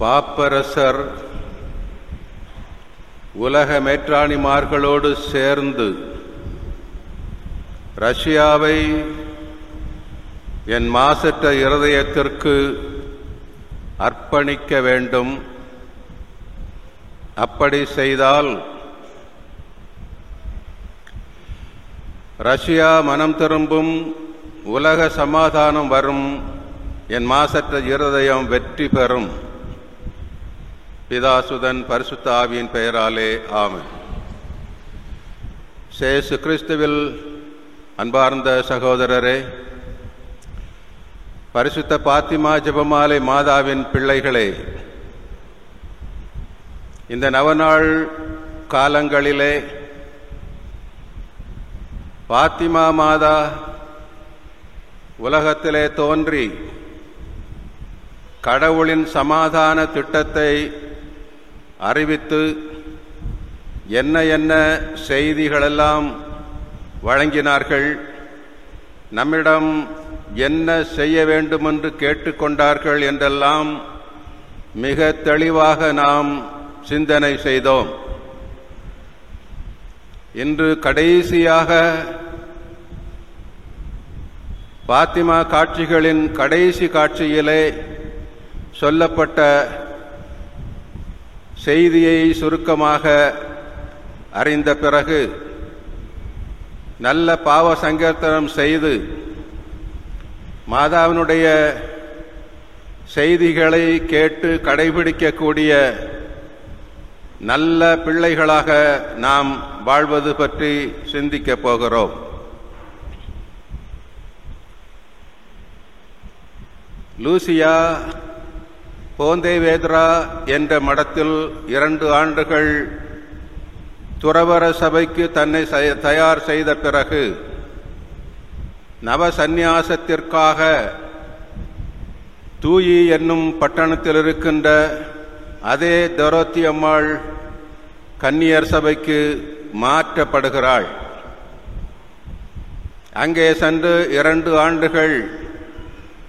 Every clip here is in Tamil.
பாப்பரசர் உலக மேற்றாணிமார்களோடு சேர்ந்து ரஷ்யாவை என் மாசற்ற இருதயத்திற்கு அர்ப்பணிக்க வேண்டும். அப்படி செய்தால் ரஷ்யா மனம் திரும்பும் உலக சமாதானம் வரும் என் மாசற்ற இருதயம் வெற்றி பெறும். பிதாசுதன் பரிசுத்தாவியின் பெயராலே ஆமன். சேசு கிறிஸ்துவில் அன்பார்ந்த சகோதரரே பரிசுத்த பாத்திமா ஜெபமாலை மாதாவின் பிள்ளைகளே இந்த நவநாள் காலங்களிலே பாத்திமா மாதா உலகத்திலே தோன்றி கடவுளின் சமாதான திட்டத்தை அறிவித்து என்ன என்ன செய்திகளெல்லாம் வழங்கினார்கள் நம்மிடம் என்ன செய்ய வேண்டுமென்று கேட்டுக்கொண்டார்கள் என்றெல்லாம் மிக தெளிவாக நாம் சிந்தனை செய்தோம். இன்று கடைசியாக பாத்திமா காட்சிகளின் கடைசி காட்சியிலே சொல்லப்பட்ட செய்தியை சுருக்கமாக அறிந்த பிறகு நல்ல பாவ சங்கீர்த்தனம் செய்து மாதாவினுடைய செய்திகளை கேட்டு கடைபிடிக்கக்கூடிய நல்ல பிள்ளைகளாக நாம் வாழ்வது பற்றி சிந்திக்கப் போகிறோம். லூசியா போந்தே வேத்ரா என்ற மடத்தில் இரண்டு ஆண்டுகள் துறவர சபைக்கு தன்னை தயார் செய்த பிறகு நவ சந்நியாசத்திற்காக தூயி என்னும் பட்டணத்தில் இருக்கின்ற அதே தரோத்தி அம்மாள் கன்னியர் சபைக்கு மாற்றப்படுகிறாள். அங்கே சென்று இரண்டு ஆண்டுகள்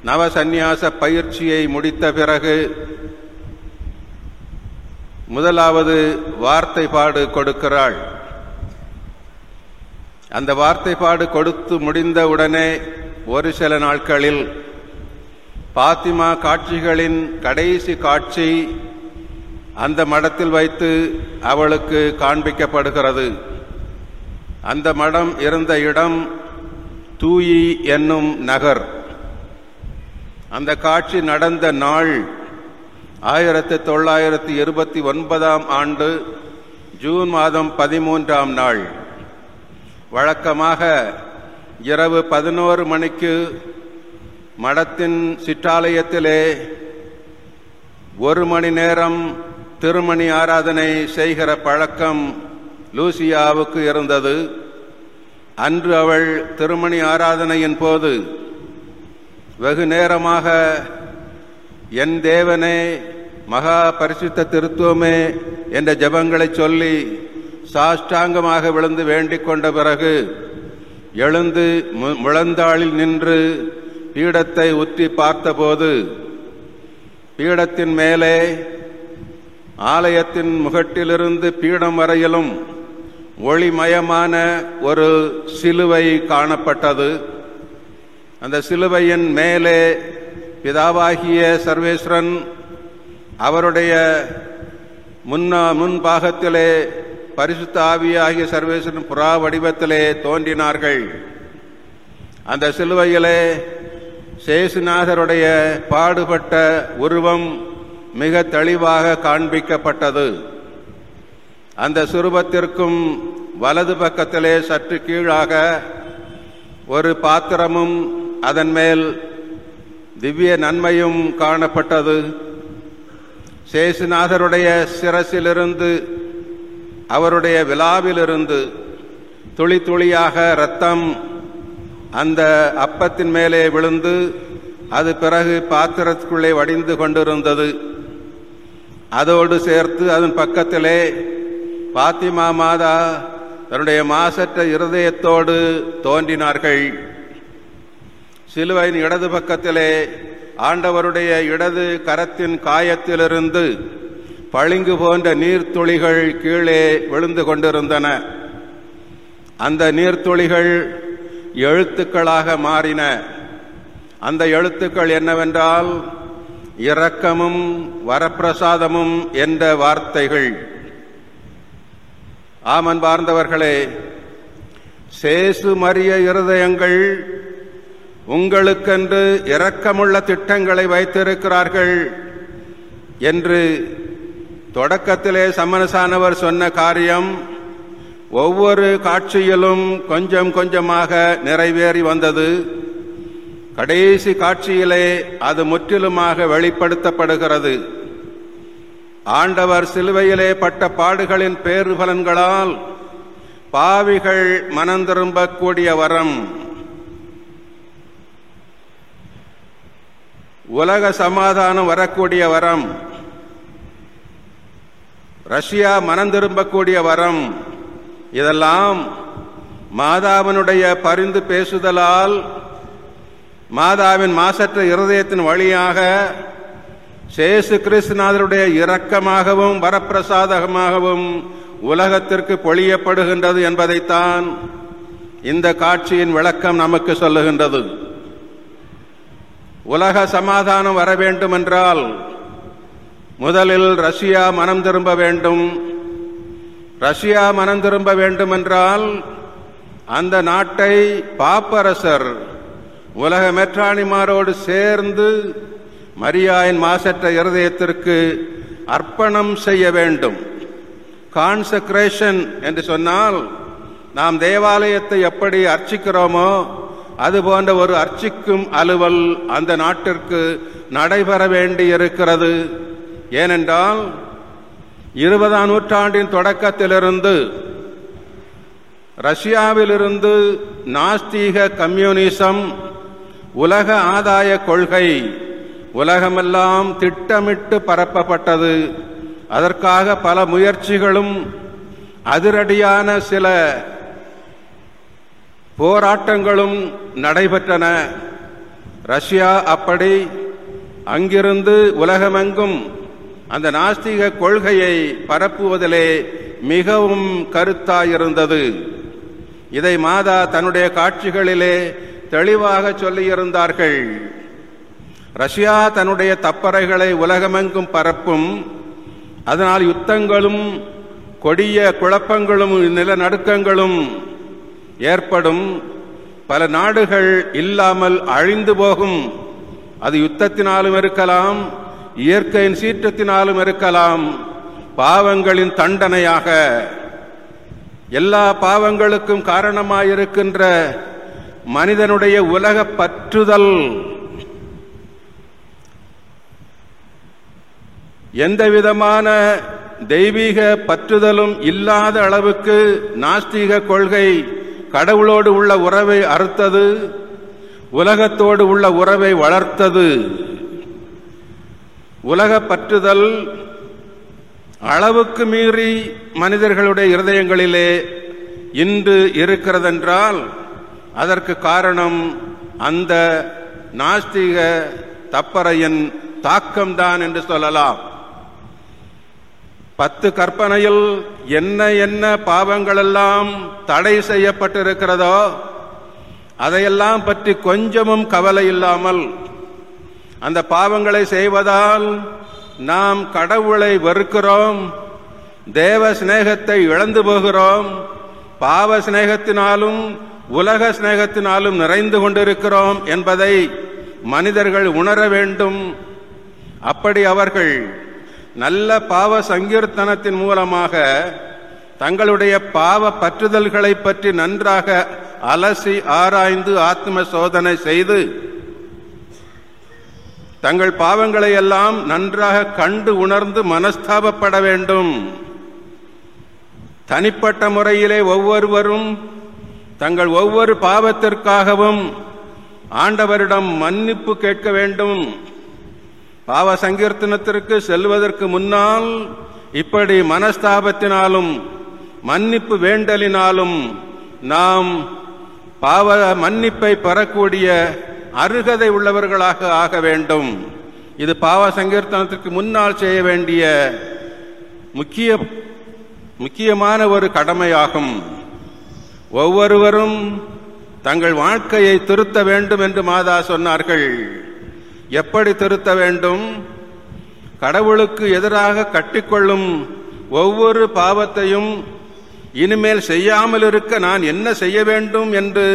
நவசந்நியாச பயிற்சியை முடித்த பிறகு முதலாவது வார்த்தை பாடு கொடுக்கிறாள். அந்த வார்த்தை பாடு கொடுத்து முடிந்தவுடனே ஒரு சில நாட்களில் பாத்திமா காட்சிகளின் கடைசி காட்சி அந்த மடத்தில் வைத்து அவளுக்கு காண்பிக்கப்படுகிறது. அந்த மடம் இருந்த இடம் தூயி என்னும் நகர். அந்த காட்சி நடந்த நாள் ஆயிரத்தி தொள்ளாயிரத்தி இருபத்தி ஒன்பதாம் ஆண்டு ஜூன் மாதம் பதிமூன்றாம் நாள். வழக்கமாக இரவு பதினோரு மணிக்கு மடத்தின் சிற்றாலயத்திலே ஒரு மணி நேரம் திருமணி ஆராதனை செய்கிற பழக்கம் லூசியாவுக்கு இருந்தது. அன்று அவள் திருமணி ஆராதனையின் போது வெகு நேரமாக என் தேவனே மகா பரிசுத்த திருத்துவமே என்ற ஜபங்களை சொல்லி சாஷ்டாங்கமாக விழுந்து வேண்டிக் கொண்ட பிறகு எழுந்து முழந்தாளில் நின்று பீடத்தை உற்றி பார்த்தபோது பீடத்தின் மேலே ஆலயத்தின் முகட்டிலிருந்து பீடம் வரையிலும் ஒளிமயமான ஒரு சிலுவை காணப்பட்டது. அந்த சிலுவையின் மேலே பிதாவாகிய சர்வேஸ்வரன் அவருடைய முன்னா முன்பாகத்திலே பரிசுத்த ஆவியாகிய சர்வேஸ்வரன் புறா வடிவத்திலே தோன்றினார்கள். அந்த சிலுவையிலே சேசுநாதருடைய பாடுபட்ட உருவம் மிக தெளிவாக காண்பிக்கப்பட்டது. அந்த சுரூபத்திற்கும் வலது பக்கத்திலே சற்று கீழாக ஒரு பாத்திரமும் அதன் மேல் திவ்ய நன்மையும் காணப்பட்டது. சேசுநாதருடைய சிரசிலிருந்து அவருடைய விழாவிலிருந்து துளி துளியாக இரத்தம் அந்த அப்பத்தின் மேலே விழுந்து அது பிறகு பாத்திரத்துக்குள்ளே வடிந்து கொண்டிருந்தது. அதோடு சேர்த்து அதன் பக்கத்திலே பாத்திமா மாதா தன்னுடைய மாசற்ற இருதயத்தோடு தோன்றினார்கள். சிலுவையின் இடது பக்கத்திலே ஆண்டவருடைய இடது கரத்தின் காயத்திலிருந்து பளிங்கு போன்ற நீர்த்துளிகள் கீழே விழுந்து கொண்டிருந்தன. அந்த நீர்த்துளிகள் எழுத்துக்களாக மாறின. அந்த எழுத்துக்கள் என்னவென்றால் இரக்கமும் வரப்பிரசாதமும் என்ற வார்த்தைகள். ஆமன் பார்ந்தவர்களே சேசு மரிய இருதயங்கள் உங்களுக்கென்று இரக்கமுள்ள திட்டங்களை வைத்திருக்கிறார்கள் என்று தொடக்கத்திலே சம்மனசானவர் சொன்ன காரியம் ஒவ்வொரு காட்சியிலும் கொஞ்சம் கொஞ்சமாக நிறைவேறி வந்தது. கடைசி காட்சியிலே அது முற்றிலுமாக வெளிப்படுத்தப்படுகிறது. ஆண்டவர் சிலுவையிலே பட்ட பாடுகளின் பேறு பலன்களால் பாவிகள் மனந்திரும்பக்கூடிய வரம். உலக சமாதானம் வரக்கூடிய வரம். ரஷ்யா மனம் திரும்பக்கூடிய வரம். இதெல்லாம் மாதாவினுடைய பரிந்து பேசுதலால் மாதாவின் மாசற்ற இருதயத்தின் வழியாக சேசு கிறிஸ்துநாதருடைய இரக்கமாகவும் வரப்பிரசாதகமாகவும் உலகத்திற்கு பொழியப்படுகின்றது என்பதைத்தான் இந்த காட்சியின் விளக்கம் நமக்கு சொல்லுகின்றது. உலக சமாதானம் வர வேண்டும் என்றால் முதலில் ரஷ்யா மனம் திரும்ப வேண்டும். ரஷ்யா மனம் திரும்ப வேண்டும் என்றால் அந்த நாட்டை பாப்பரசர் உலக மெற்றாணிமாரோடு சேர்ந்து மரியாயின் மாசற்ற இருதயத்திற்கு அர்ப்பணம் செய்ய வேண்டும். கான்சக்ரேஷன் என்று சொன்னால் நாம் தேவாலயத்தை எப்படி அர்ச்சிக்கிறோமோ அது போன்ற ஒரு அர்ச்சிக்கும் அலுவல் அந்த நாட்டிற்கு நடைபெற வேண்டி இருக்கிறது ஏனென்றால் இருபதாம் நூற்றாண்டின் தொடக்கத்திலிருந்து ரஷ்யாவிலிருந்து நாஸ்தீக கம்யூனிசம் உலக ஆதாய கொள்கை உலகமெல்லாம் திட்டமிட்டு பரப்பப்பட்டது. அதற்காக பல முயற்சிகளும் அதிரடியான சில போராட்டங்களும் நடைபெற்றன. ரஷ்யா அப்படி அங்கிருந்து உலகமெங்கும் அந்த நாஸ்திக கொள்கையை பரப்புவதிலே மிகவும் கருத்தாயிருந்தது. இதை மாதா தன்னுடைய காட்சிகளிலே தெளிவாக சொல்லியிருந்தார்கள். ரஷ்யா தன்னுடைய தப்பறைகளை உலகமெங்கும் பரப்பும் அதனால் யுத்தங்களும் கொடிய குழப்பங்களும் நிலநடுக்கங்களும் ஏற்படும் பல நாடுகள் இல்லாமல் அழிந்து போகும். அது யுத்தத்தினாலும் இருக்கலாம் இயற்கையின் சீற்றத்தினாலும் இருக்கலாம். பாவங்களின் தண்டனையாக எல்லா பாவங்களுக்கும் காரணமாயிருக்கின்ற மனிதனுடைய உலக பற்றுதல். எந்த விதமான தெய்வீக பற்றுதலும் இல்லாத அளவுக்கு நாஸ்திக கொள்கை கடவுளோடு உள்ள உறவை அறுத்தது உலகத்தோடு உள்ள உறவை வளர்த்தது. உலக பற்றுதல் அளவுக்கு மீறி மனிதர்களுடைய இருதயங்களிலே இன்று இருக்கிறதென்றால் அதற்கு காரணம் அந்த நாஸ்திக தப்பறையின் தாக்கம்தான் என்று சொல்லலாம். பத்து கற்பனையில் என்ன என்ன பாவங்களெல்லாம் தடை செய்யப்பட்டிருக்கிறதோ அதையெல்லாம் பற்றி கொஞ்சமும் கவலை இல்லாமல் அந்த பாவங்களை செய்வதால் நாம் கடவுளை வெறுக்கிறோம் தேவ சிநேகத்தை இழந்து போகிறோம் பாவ சிநேகத்தினாலும் உலக சிநேகத்தினாலும் நிறைந்து கொண்டிருக்கிறோம் என்பதை மனிதர்கள் உணர வேண்டும். அப்படி அவர்கள் நல்ல பாவ சங்கீர்த்தனத்தின் மூலமாக தங்களுடைய பாவ பற்றுதல்களை பற்றி நன்றாக அலசி ஆராய்ந்து ஆத்ம சோதனை செய்து தங்கள் பாவங்களை எல்லாம் நன்றாக கண்டு உணர்ந்து மனஸ்தாபப்பட வேண்டும். தனிப்பட்ட முறையிலே ஒவ்வொருவரும் தங்கள் ஒவ்வொரு பாவத்திற்காகவும் ஆண்டவரிடம் மன்னிப்பு கேட்க வேண்டும். பாவ சங்கீர்த்தனத்திற்கு செல்வதற்கு முன்னால் இப்படி மனஸ்தாபத்தினாலும் மன்னிப்பு வேண்டலினாலும் நாம் பாவ மன்னிப்பை பெறக்கூடிய அருகதை உள்ளவர்களாக ஆக வேண்டும். இது பாவ சங்கீர்த்தனத்திற்கு முன்னால் செய்ய வேண்டிய முக்கிய முக்கியமான ஒரு கடமையாகும். ஒவ்வொருவரும் தங்கள் வாழ்க்கையை திருத்த வேண்டும் என்று மாதா சொன்னார்கள். எப்படி திருத்த வேண்டும்? கடவுளுக்கு எதிராக கட்டிக்கொள்ளும் ஒவ்வொரு பாவத்தையும் இனிமேல் செய்யாமல் இருக்க நான் என்ன செய்ய வேண்டும் என்று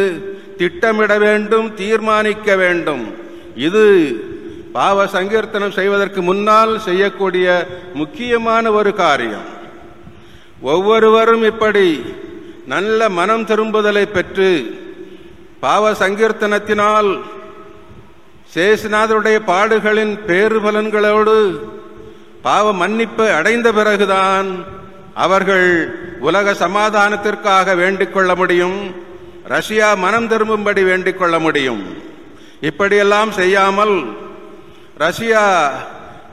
திட்டமிட வேண்டும் தீர்மானிக்க வேண்டும். இது பாவ சங்கீர்த்தனம் செய்வதற்கு முன்னால் செய்யக்கூடிய முக்கியமான ஒரு காரியம். ஒவ்வொருவரும் இப்படி நல்ல மனம் திரும்புதலை பெற்று பாவ சங்கீர்த்தனத்தினால் சேசுநாதருடைய பாடுகளின் பேறு பலன்களோடு பாவ மன்னிப்பு அடைந்த பிறகுதான் அவர்கள் உலக சமாதானத்திற்காக வேண்டிக் கொள்ள முடியும் ரஷ்யா மனம் திரும்பும்படி வேண்டிக் கொள்ள முடியும். இப்படியெல்லாம் செய்யாமல் ரஷ்யா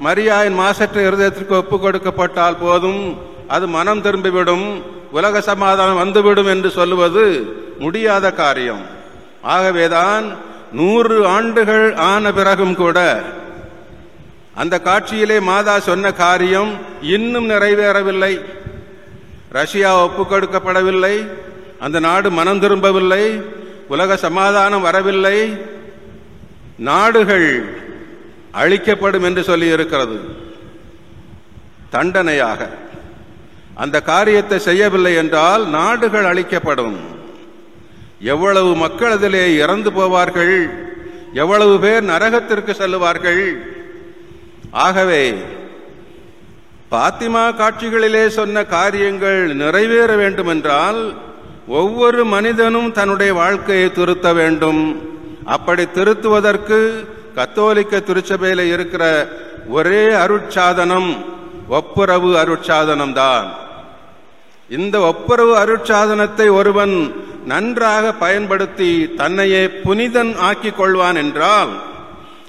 மரியாயின் மாசற்ற இருதயத்திற்கு ஒப்புக் கொடுக்கப்பட்டால் போதும் அது மனம் திரும்பிவிடும் உலக சமாதானம் வந்துவிடும் என்று சொல்லுவது முடியாத காரியம். ஆகவேதான் நூறு ஆண்டுகள் ஆன பிறகும் கூட அந்த காட்சியிலே மாதா சொன்ன காரியம் இன்னும் நிறைவேறவில்லை. ரஷ்யா ஒப்புக்கொடுக்கப்படவில்லை அந்த நாடு மனம் திரும்பவில்லை. உலக சமாதானம் வரவில்லை. நாடுகள் அழிக்கப்படும் என்று சொல்லி இருக்கிறது தண்டனையாக. அந்த காரியத்தை செய்யவில்லை என்றால் நாடுகள் அழிக்கப்படும். எவ்வளவு மக்கள் அதிலே இறந்து போவார்கள்? எவ்வளவு பேர் நரகத்திற்கு செல்லுவார்கள்? ஆகவே பாத்திமா காட்சிகளிலே சொன்ன காரியங்கள் நிறைவேற வேண்டுமென்றால் ஒவ்வொரு மனிதனும் தன்னுடைய வாழ்க்கையை திருத்த வேண்டும். அப்படி திருத்துவதற்கு கத்தோலிக்க திருச்சபையில் இருக்கிற ஒரே அருட்சாதனம் ஒப்புரவு அருட்சாதனம் தான் இந்த ஒப்புரவு அருட்சாதனத்தை ஒருவன் நன்றாக பயன்படுத்தி தன்னையே புனிதன் ஆக்கிக் கொள்வான் என்றால்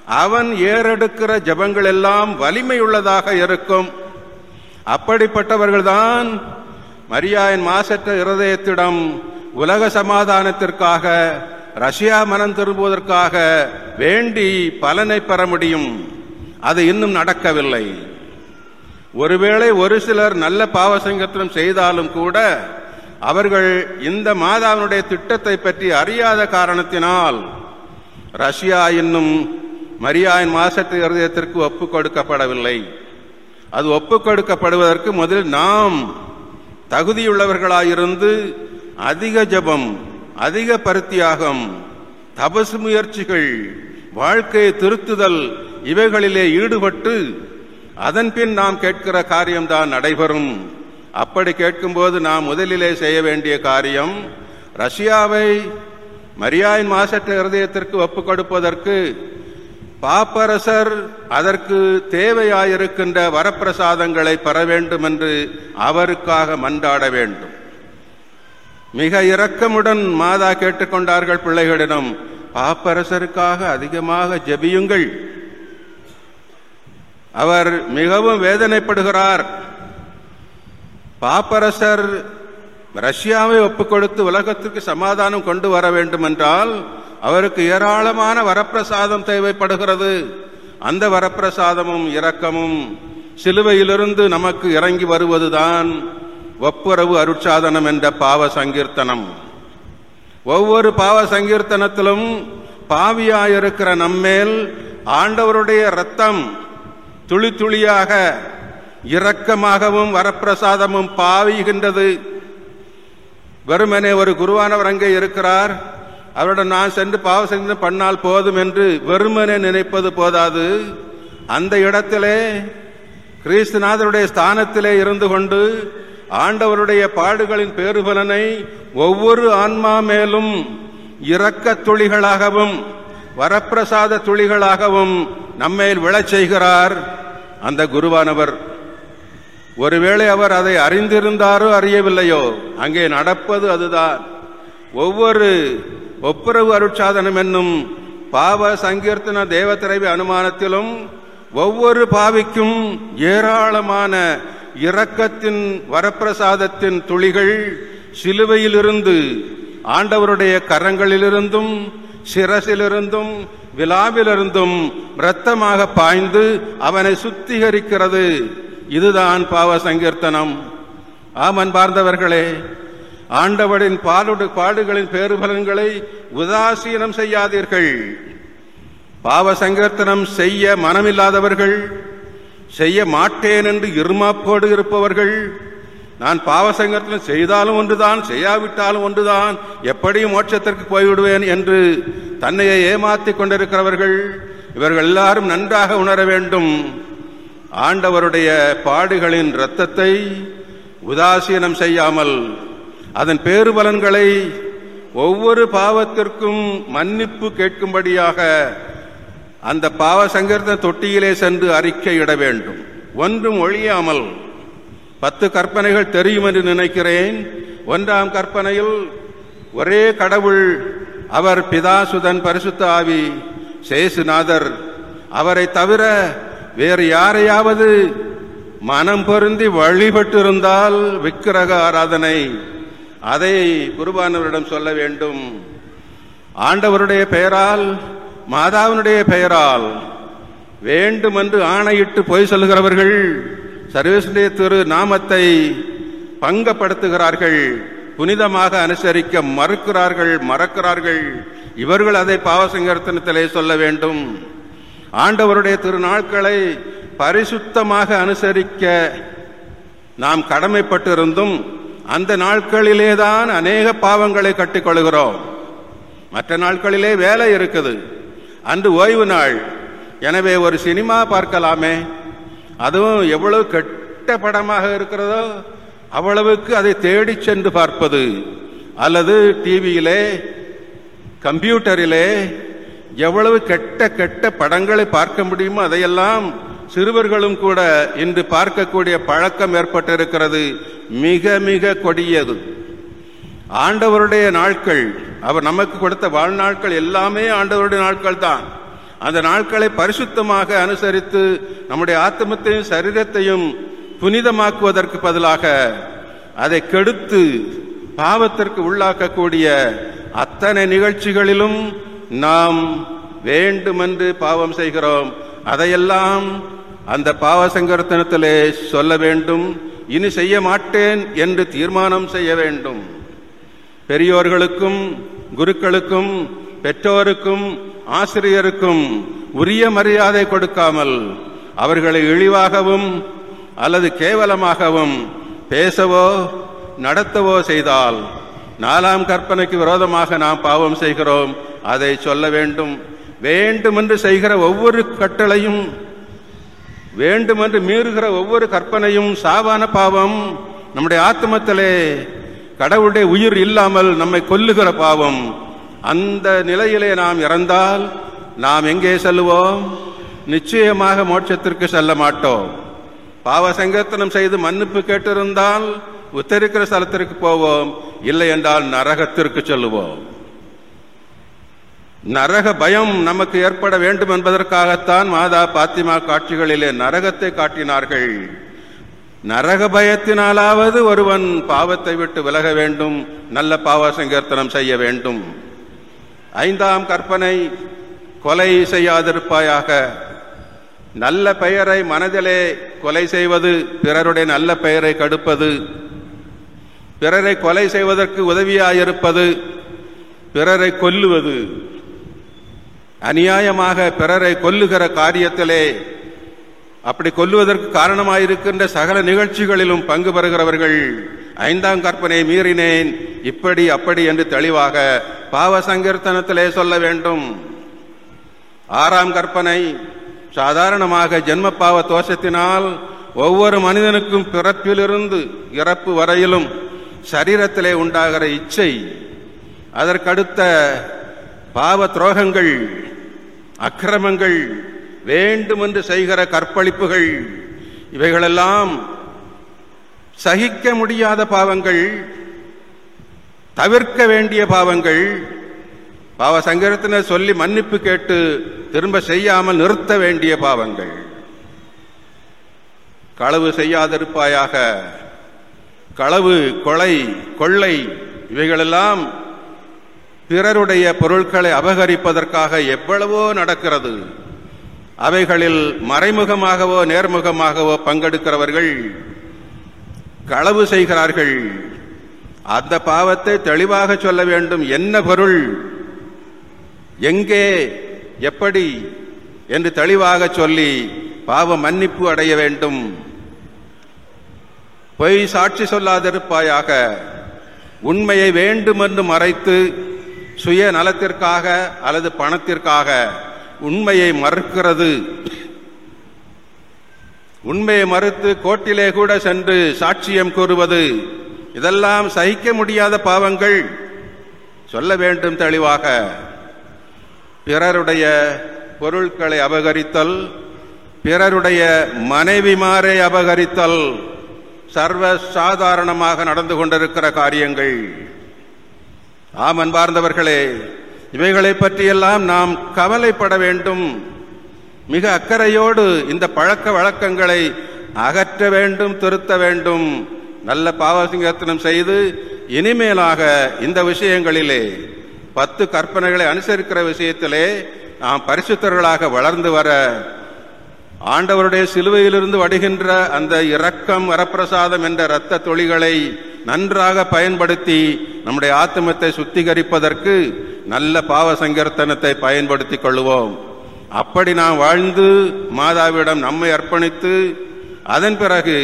அவன் ஏறெடுக்கிற ஜபங்கள் எல்லாம் வலிமையுள்ளதாக இருக்கும். அப்படிப்பட்டவர்கள்தான் மரியாயின் மாசற்ற இருதயத்திடம் உலக சமாதானத்திற்காக ரஷ்யா மனம் திரும்புவதற்காக வேண்டி பலனை பெற முடியும். அது இன்னும் நடக்கவில்லை. ஒருவேளை ஒரு சிலர் நல்ல பாவசங்கத்தினம் செய்தாலும் கூட அவர்கள் இந்த மாதாவினுடைய திட்டத்தை பற்றி அறியாத காரணத்தினால் ரஷ்யா இன்னும் மரியாயின் மாசத்து இருதயத்திற்கு ஒப்புக் கொடுக்கப்படவில்லை. அது ஒப்புக் கொடுக்கப்படுவதற்கு முதலில் நாம் தகுதியுள்ளவர்களாயிருந்து அதிக ஜபம் அதிக பருத்தியாகம் தபசு முயற்சிகள் வாழ்க்கையை திருத்துதல் இவைகளிலே ஈடுபட்டு அதன் பின் நாம் கேட்கிற காரியம்தான் நடைபெறும். அப்படி கேட்கும்போது நாம் முதலிலே செய்ய வேண்டிய காரியம் ரஷ்யாவை மரியாயின் மாசற்ற இருதயத்திற்கு ஒப்புக் கொடுப்பதற்கு பாப்பரசர் அதற்கு தேவையாயிருக்கின்ற வரப்பிரசாதங்களை பெற வேண்டும் என்று அவருக்காக மன்றாட வேண்டும். மிக இரக்கமுடன் மாதா கேட்டுக்கொண்டார்கள் பிள்ளைகளிடம் பாப்பரசருக்காக அதிகமாக ஜெபியுங்கள். அவர் மிகவும் வேதனைப்படுகிறார். பாப்பரசர் ரஷ்யாவை ஒப்புக் கொடுத்து உலகத்திற்கு சமாதானம் கொண்டு வர வேண்டும் என்றால் அவருக்கு ஏராளமான வரப்பிரசாதம் தேவைப்படுகிறது. அந்த வரப்பிரசாதமும் இரக்கமும் சிலுவையிலிருந்து நமக்கு இறங்கி வருவதுதான் ஒப்புரவு அருட்சாதனம் என்ற பாவ சங்கீர்த்தனம். ஒவ்வொரு பாவ சங்கீர்த்தனத்திலும் பாவியாயிருக்கிற நம்மேல் ஆண்டவருடைய இரத்தம் துளி துளியாக இரக்கமாகவும் வரப்பிரசாதமும் பாவிகின்றது. வெறுமனே ஒரு குருவானவர் அங்கே இருக்கிறார். அவருடன் நான் சென்று பாவ பண்ணால் போதும் என்று வெறுமனே நினைப்பது போதாது. அந்த இடத்திலே கிறிஸ்துநாதருடைய ஸ்தானத்திலே இருந்து கொண்டு ஆண்டவருடைய பாடுகளின் பேறுபலனை ஒவ்வொரு ஆன்மா மேலும் இரக்க துளிகளாகவும் வரப்பிரசாத துளிகளாகவும் நம்மேல் விழச் செய்கிறார் அந்த குருவானவர். ஒருவேளை அவர் அதை அறிந்திருந்தாரோ அறியவில்லையோ அங்கே நடப்பது அதுதான். ஒவ்வொரு ஒப்புரவு அருட்சாதனம் என்னும் பாவ சங்கீர்த்தன தேவத்திரைவி அனுமானத்திலும் ஒவ்வொரு பாவிக்கும் ஏராளமான இரக்கத்தின் வரப்பிரசாதத்தின் துளிகள் சிலுவையிலிருந்து ஆண்டவருடைய கரங்களிலிருந்தும் சிரசிலிருந்தும் விழாவிலிருந்தும் இரத்தமாக பாய்ந்து அவனை சுத்திகரிக்கிறது. இதுதான் பாவ சங்கீர்த்தனம். ஆமன் பார்ந்தவர்களே ஆண்டவரின் பாலுடு பாடுகளின் பேறுபலன்களை உதாசீனம் செய்யாதீர்கள். பாவ சங்கீர்த்தனம் செய்ய மனமில்லாதவர்கள் செய்ய மாட்டேன் என்று இருமாப்போடு இருப்பவர்கள் நான் பாவ சங்கீர்த்தனம் செய்தாலும் ஒன்றுதான் செய்யாவிட்டாலும் ஒன்றுதான் எப்படியும் மோட்சத்திற்கு போய்விடுவேன் என்று தன்னையை ஏமாத்திக் கொண்டிருக்கிறவர்கள் இவர்கள் எல்லாரும் நன்றாக உணர வேண்டும். ஆண்டவருடைய பாடுகளின் இரத்தத்தை உதாசீனம் செய்யாமல் அதன் பேறுபலன்களை ஒவ்வொரு பாவத்திற்கும் மன்னிப்பு கேட்கும்படியாக அந்த பாவ சங்கீர்த்தன தொட்டியிலே சென்று அறிக்கையிட வேண்டும். ஒன்றும் ஒழியாமல் பத்து கற்பனைகள் தெரியும் என்று நினைக்கிறேன். ஒன்றாம் கற்பனையில் ஒரே கடவுள் அவர் பிதாசுதன் பரிசுத்த ஆவி சேசுநாதர் அவரை தவிர வேறு யாரையாவது மனம் பொருந்தி வழிபட்டிருந்தால் விக்கிரக ஆராதனை அதை குருபானவரிடம் சொல்ல வேண்டும். ஆண்டவருடைய பெயரால் மாதாவினுடைய பெயரால் வேண்டுமென்று ஆணையிட்டு பொய் சொல்லுகிறவர்கள் சர்வேசுடைய திரு நாமத்தை பங்கப்படுத்துகிறார்கள் புனிதமாக அனுசரிக்க மறுக்கிறார்கள் மறக்கிறார்கள். இவர்கள் அதை பாவசங்கர்த்தனத்திலே சொல்ல வேண்டும். ஆண்டவருடைய திருநாட்களை பரிசுத்தமாக அனுசரிக்க நாம் கடமைப்பட்டிருந்தும் அந்த நாட்களிலேதான் அநேக பாவங்களை கட்டிக்கொள்கிறோம். மற்ற நாட்களிலே வேலை இருக்குது. அன்று ஓய்வு நாள். எனவே ஒரு சினிமா பார்க்கலாமே. அதுவும் எவ்வளவு கெட்ட படமாக இருக்கிறதோ அவ்வளவுக்கு அதை தேடி சென்று பார்ப்பது. அல்லது டிவியிலே கம்ப்யூட்டரிலே எவ்வளவு கெட்ட கெட்ட படங்களை பார்க்க முடியுமோ அதையெல்லாம் சிறுவர்களும் கூட இன்று பார்க்கக்கூடிய பழக்கம் ஏற்பட்டிருக்கிறது. மிக மிக கொடியது. ஆண்டவருடைய நாட்கள் அவர் நமக்கு கொடுத்த வாழ்நாட்கள் எல்லாமே ஆண்டவருடைய நாட்கள் தான். அந்த நாட்களை பரிசுத்தமாக அனுசரித்து நம்முடைய ஆத்மத்தையும் சரீரத்தையும் புனிதமாக்குவதற்கு பதிலாக அதை கெடுத்து பாவத்திற்கு உள்ளாக்கக்கூடிய அத்தனை நிகழ்ச்சிகளிலும் நாம் வேண்டுமென்று பாவம் செய்கிறோம். அதையெல்லாம் அந்த பாவ சங்கர்த்தனத்திலே சொல்ல வேண்டும். இனி செய்ய மாட்டேன் என்று தீர்மானம் செய்ய வேண்டும். பெரியோர்களுக்கும் குருக்களுக்கும் பெற்றோருக்கும் ஆசிரியருக்கும் உரிய மரியாதை கொடுக்காமல் அவர்களை இழிவாகவும் அல்லது கேவலமாகவும் பேசவோ நடத்தவோ செய்தால் நாலாம் கற்பனைக்கு விரோதமாக நாம் பாவம் செய்கிறோம். அதை சொல்ல வேண்டும். வேண்டுமென்று செய்கிற ஒவ்வொரு கட்டளையும் வேண்டுமென்று மீறுகிற ஒவ்வொரு கற்பனையும் சாவான பாவம். நம்முடைய ஆத்மத்திலே கடவுளுடைய உயிர் இல்லாமல் நம்மை கொல்லுகிற பாவம். அந்த நிலையிலே நாம் இறந்தால் நாம் எங்கே செல்லுவோம்? நிச்சயமாக மோட்சத்திற்கு செல்ல மாட்டோம். பாவ சங்கத்தனம் செய்து மன்னிப்பு கேட்டிருந்தால் உத்தரிக்கிற ஸ்தலத்திற்கு போவோம். இல்லை என்றால் நரகத்திற்கு செல்லுவோம். நரக பயம் நமக்கு ஏற்பட வேண்டும் என்பதற்காகத்தான் மாதா பாத்திமா காட்சிகளிலே நரகத்தை காட்டினார்கள். நரக பயத்தினாலாவது ஒருவன் பாவத்தை விட்டு விலக வேண்டும் நல்ல பாவ சங்கீர்த்தனம் செய்ய வேண்டும். ஐந்தாம் கற்பனை கொலை செய்யாதிருப்பாயாக. நல்ல பெயரை மனதிலே கொலை செய்வது பிறருடைய நல்ல பெயரை கடுப்பது. பிறரை கொலை செய்வதற்கு உதவியாயிருப்பது பிறரை கொல்லுவது. அநியாயமாக பிறரை கொல்லுகிற காரியத்திலே அப்படி கொல்லுவதற்கு காரணமாயிருக்கின்ற சகல நிகழ்ச்சிகளிலும் பங்கு பெறுகிறவர்கள் ஐந்தாம் கற்பனை மீறினேன். இப்படி அப்படி என்று தெளிவாக பாவ சங்கீர்த்தனத்திலே சொல்ல வேண்டும். ஆறாம் கற்பனை சாதாரணமாக ஜென்ம பாவ தோஷத்தினால் ஒவ்வொரு மனிதனுக்கும் பிறப்பிலிருந்து இறப்பு வரையிலும் சரீரத்திலே உண்டாகிற இச்சை அதற்கடுத்த பாவ துரோகங்கள் அக்கிரமங்கள் வேண்டுமென்று செய்கிற கற்பழிப்புகள் இவைகளெல்லாம் சகிக்க முடியாத பாவங்கள் தவிர்க்க வேண்டிய பாவங்கள். பாவ சங்கரத்தினர் சொல்லி மன்னிப்பு கேட்டு திரும்ப செய்யாமல் நிறுத்த வேண்டிய பாவங்கள். களவு செய்யாதிருப்பாயாக. களவு கொலை கொள்ளை இவைகளெல்லாம் பிறருடைய பொருட்களை அபகரிப்பதற்காக எவ்வளவோ நடக்கிறது. அவைகளில் மறைமுகமாகவோ நேர்முகமாகவோ பங்கெடுக்கிறவர்கள் களவு செய்கிறார்கள். அந்த பாவத்தை தெளிவாக சொல்ல வேண்டும். என்ன பொருள்? எங்கே? எப்படி? என்று தெளிவாக சொல்லி பாவ மன்னிப்பு அடைய வேண்டும். பொய் சாட்சி சொல்லாதிருப்பாயாக. உண்மையை வேண்டுமென்று மறைத்து சுய நலத்திற்காக அல்லது பணத்திற்காக உண்மையை மறுக்கிறது. உண்மையை மறுத்து கோட்டிலே கூட சென்று சாட்சியம் கூறுவது. இதெல்லாம் சகிக்க முடியாத பாவங்கள். சொல்ல வேண்டும் தெளிவாக. பிறருடைய பொருட்களை அபகரித்தல் பிறருடைய மனைவிமாரை அபகரித்தல் சர்வ சாதாரணமாக நடந்து கொண்டிருக்கிற காரியங்கள். ஆம் அன்பார்ந்தவர்களே இவைகளை பற்றியெல்லாம் நாம் கவலைப்பட வேண்டும். மிக அக்கறையோடு இந்த பழக்க வழக்கங்களை அகற்ற வேண்டும் திருத்த வேண்டும். நல்ல பாவசிங்கத்தனம் செய்து இனிமேலாக இந்த விஷயங்களிலே பத்து கற்பனைகளை அனுசரிக்கிற விஷயத்திலே நாம் பரிசுத்தர்களாக வளர்ந்து வர ஆண்டவருடைய சிலுவையிலிருந்து வடுகின்ற அந்த இரக்கம் வரப்பிரசாதம் என்ற இரத்த தொழிகளை நன்றாக பயன்படுத்தி நம்முடைய ஆத்மத்தை சுத்திகரிப்பதற்கு நல்ல பாவ சங்கீர்த்தனத்தை பயன்படுத்திக் கொள்வோம் அப்படி நாம் வாழ்ந்து மாதாவிடம் நம்மை அர்ப்பணித்து அதன் பிறகு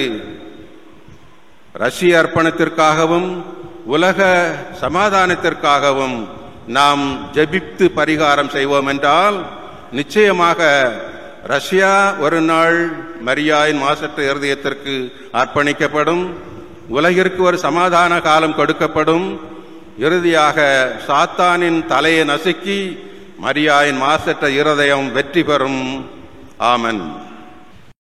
ரஷ்ய அர்ப்பணத்திற்காகவும் உலக சமாதானத்திற்காகவும் நாம் ஜெபித்து பரிகாரம் செய்வோம் என்றால் நிச்சயமாக ரஷ்யா ஒரு நாள் மரியாயின் மாசற்ற இருதயத்திற்கு அர்ப்பணிக்கப்படும். உலகிற்கு ஒரு சமாதான காலம் கொடுக்கப்படும். இறுதியாக சாத்தானின் தலையை நசுக்கி மரியாயின் மாசற்ற இருதயம் வெற்றி பெறும். ஆமன்.